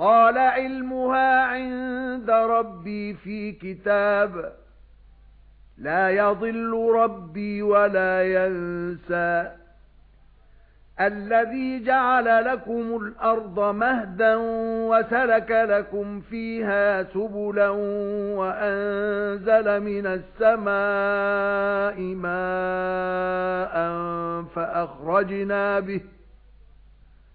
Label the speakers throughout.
Speaker 1: قال علمها عند ربي في كتاب لا يضل ربي ولا ينسى. الذي جعل لكم الأرض مهدا وسلك لكم فيها سبلا وأنزل من السماء ماء فأخرجنا به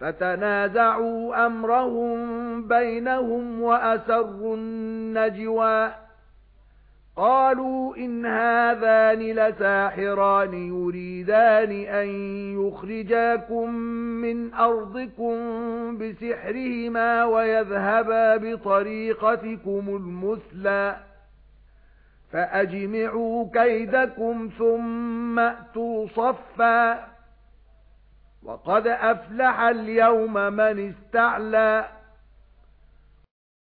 Speaker 1: فتنازعوا أمرهم بينهم وأسروا النجوى. قالوا إن هذان لساحران يريدان أن يخرجاكم من أرضكم بسحرهما ويذهبا بطريقتكم المثلى. فأجمعوا كيدكم ثم أتوا صفا. وَقَدْ أَفْلَحَ الْيَوْمَ مَنِ اسْتَعْلَى.